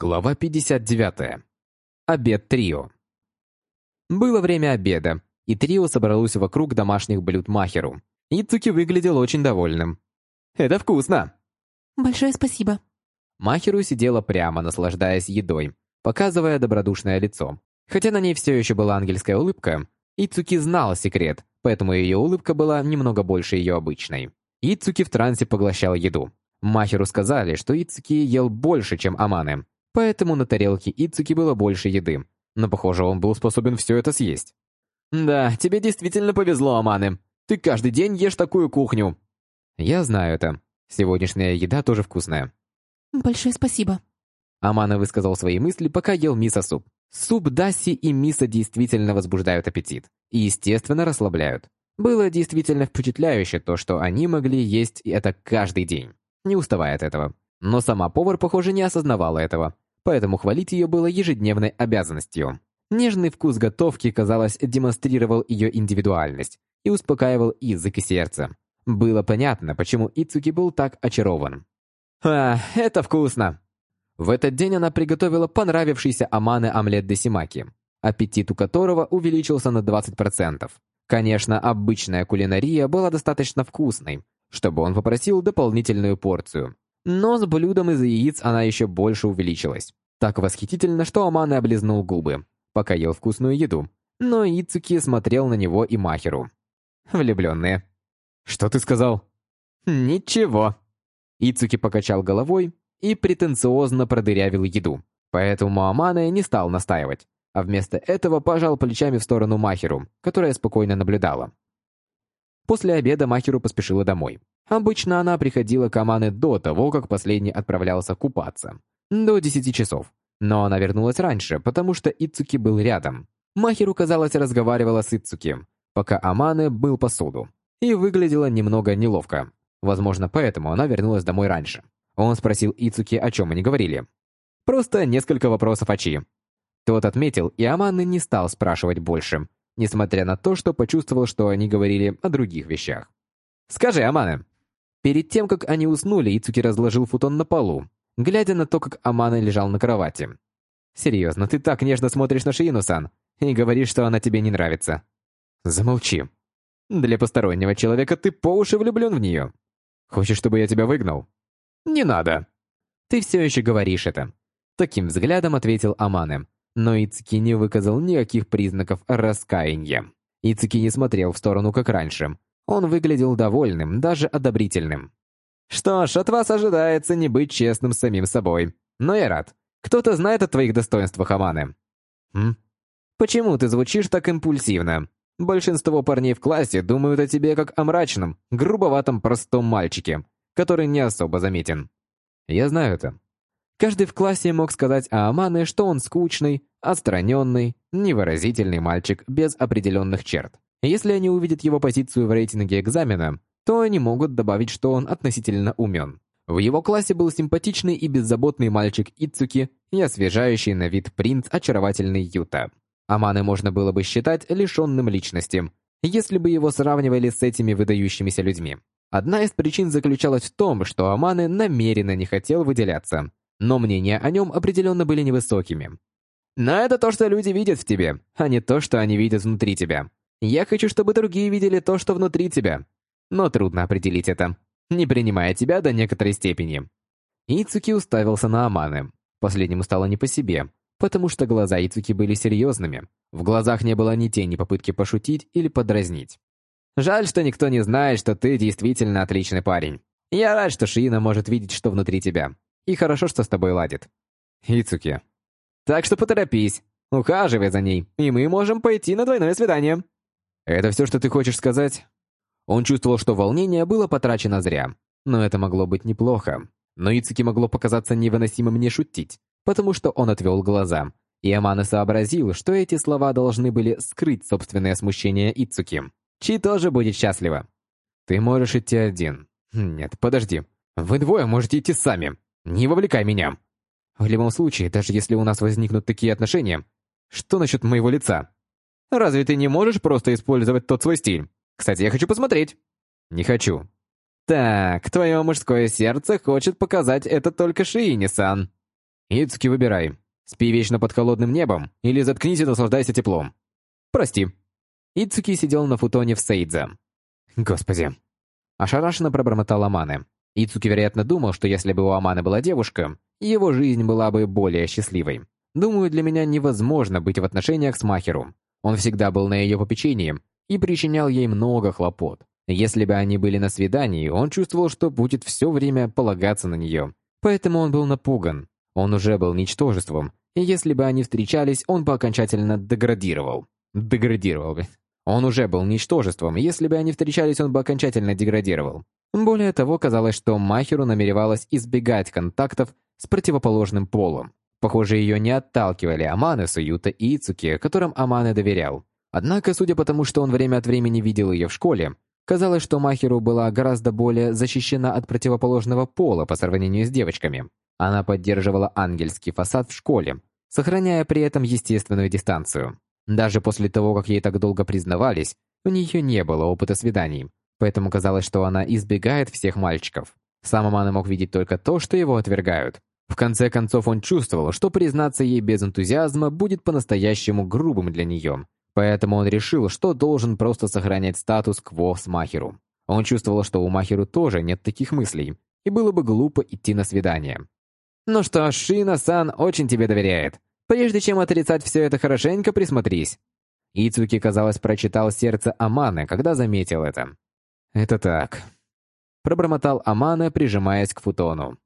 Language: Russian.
Глава 59. Обед трио. Было время обеда, и трио собралось вокруг домашних блюд Махеру. Ицуки выглядел очень довольным. «Это вкусно!» «Большое спасибо». Махеру сидела прямо, наслаждаясь едой, показывая добродушное лицо. Хотя на ней все еще была ангельская улыбка, Ицуки знала секрет, поэтому ее улыбка была немного больше ее обычной. Ицуки в трансе поглощал еду. Махеру сказали, что Ицуки ел больше, чем Аманы, Поэтому на тарелке Ицуки было больше еды, но, похоже, он был способен все это съесть. «Да, тебе действительно повезло, Аманы. Ты каждый день ешь такую кухню». «Я знаю это. Сегодняшняя еда тоже вкусная». «Большое спасибо». Амана высказал свои мысли, пока ел мисо-суп. Суп даси и мисо действительно возбуждают аппетит и, естественно, расслабляют. Было действительно впечатляюще то, что они могли есть это каждый день, не уставая от этого. Но сама повар, похоже, не осознавала этого, поэтому хвалить ее было ежедневной обязанностью. Нежный вкус готовки, казалось, демонстрировал ее индивидуальность и успокаивал язык и сердце. Было понятно, почему Ицуки был так очарован. «А, это вкусно!» В этот день она приготовила понравившийся Аманы омлет десимаки, аппетит у которого увеличился на 20%. Конечно, обычная кулинария была достаточно вкусной, чтобы он попросил дополнительную порцию. Но с блюдом из яиц она еще больше увеличилась. Так восхитительно, что Аманы облизнул губы, пока ел вкусную еду. Но Ицуки смотрел на него и Махеру. Влюбленные. «Что ты сказал?» «Ничего». Ицуки покачал головой и претенциозно продырявил еду. Поэтому Амане не стал настаивать, а вместо этого пожал плечами в сторону Махеру, которая спокойно наблюдала. После обеда Махеру поспешила домой. Обычно она приходила к Амане до того, как последний отправлялся купаться. До 10 часов. Но она вернулась раньше, потому что Ицуки был рядом. Махеру, казалось, разговаривала с Ицуки, пока Амане был посуду. И выглядела немного неловко. Возможно, поэтому она вернулась домой раньше. Он спросил Ицуки, о чем они говорили. Просто несколько вопросов о Чи. Тот отметил, и Аманы не стал спрашивать больше, несмотря на то, что почувствовал, что они говорили о других вещах. «Скажи, Аманы, Перед тем, как они уснули, Ицуки разложил футон на полу, глядя на то, как Амана лежал на кровати. «Серьезно, ты так нежно смотришь на Шиину-сан и говоришь, что она тебе не нравится». «Замолчи. Для постороннего человека ты по уши влюблен в нее. Хочешь, чтобы я тебя выгнал?» «Не надо». «Ты все еще говоришь это». Таким взглядом ответил Амане, но Ицуки не выказал никаких признаков раскаяния. Ицуки не смотрел в сторону, как раньше, он выглядел довольным, даже одобрительным. «Что ж, от вас ожидается не быть честным с самим собой. Но я рад. Кто-то знает о твоих достоинствах, Аманы». «М? Почему ты звучишь так импульсивно? Большинство парней в классе думают о тебе как о мрачном, грубоватом простом мальчике, который не особо заметен». «Я знаю это». Каждый в классе мог сказать о Амане, что он скучный, отстраненный, невыразительный мальчик без определенных черт. Если они увидят его позицию в рейтинге экзамена, то они могут добавить, что он относительно умен. В его классе был симпатичный и беззаботный мальчик Ицуки и освежающий на вид принц очаровательный Юта. Аманы можно было бы считать лишенным личности, если бы его сравнивали с этими выдающимися людьми. Одна из причин заключалась в том, что Аманы намеренно не хотел выделяться, но мнения о нем определенно были невысокими. Но это то, что люди видят в тебе, а не то, что они видят внутри тебя. Я хочу, чтобы другие видели то, что внутри тебя. Но трудно определить это, не принимая тебя до некоторой степени. Ицуки уставился на Аманы. Последнему стало не по себе, потому что глаза Ицуки были серьезными. В глазах не было ни тени попытки пошутить или подразнить. «Жаль, что никто не знает, что ты действительно отличный парень. Я рад, что Шиина может видеть, что внутри тебя. И хорошо, что с тобой ладит». Ицуки. «Так что поторопись, ухаживай за ней, и мы можем пойти на двойное свидание». «Это все, что ты хочешь сказать?» Он чувствовал, что волнение было потрачено зря. Но это могло быть неплохо. Но Ицуки могло показаться невыносимым не шутить, потому что он отвел глаза. И Амана сообразил, что эти слова должны были скрыть собственное смущение Ицуки. Чи тоже будет счастлива. «Ты можешь идти один». «Нет, подожди. Вы двое можете идти сами. Не вовлекай меня». В любом случае, даже если у нас возникнут такие отношения, что насчет моего лица? Разве ты не можешь просто использовать тот свой стиль? Кстати, я хочу посмотреть. Не хочу. Так, твое мужское сердце хочет показать это только Шиини-сан. Ицуки, выбирай. Спи вечно под холодным небом или заткнись и наслаждайся теплом. Прости. Ицуки сидел на футоне в Сейдзе. Господи. Ошарашенно пробормотал Аманы. Ицуки, вероятно, думал, что если бы у Аманы была девушка, его жизнь была бы более счастливой. Думаю, для меня невозможно быть в отношениях с Махеру. Он всегда был на ее попечении и причинял ей много хлопот. Если бы они были на свидании, он чувствовал, что будет все время полагаться на нее. Поэтому он был напуган. Он уже был ничтожеством, и если бы они встречались, он бы окончательно деградировал. Деградировал бы. Он уже был ничтожеством, и если бы они встречались, он бы окончательно деградировал. Более того, казалось, что Махеру намеревалась избегать контактов с противоположным полом. Похоже, ее не отталкивали Аманы, Суюта и Ицуки, которым Аманы доверял. Однако, судя по тому, что он время от времени видел ее в школе, Казалось, что Махеру была гораздо более защищена от противоположного пола по сравнению с девочками. Она поддерживала ангельский фасад в школе, сохраняя при этом естественную дистанцию. Даже после того, как ей так долго признавались, у нее не было опыта свиданий, поэтому казалось, что она избегает всех мальчиков. Сам Амана мог видеть только то, что его отвергают. В конце концов, он чувствовал, что признаться ей без энтузиазма будет по-настоящему грубым для нее, Поэтому он решил, что должен просто сохранять статус-кво с Махеру. Он чувствовал, что у Махеру тоже нет таких мыслей, и было бы глупо идти на свидание. «Ну что, Шина-сан очень тебе доверяет. Прежде чем отрицать все это, хорошенько присмотрись». Ицуки, казалось, прочитал сердце Аманы, когда заметил это. «Это так», — пробормотал Амана, прижимаясь к футону.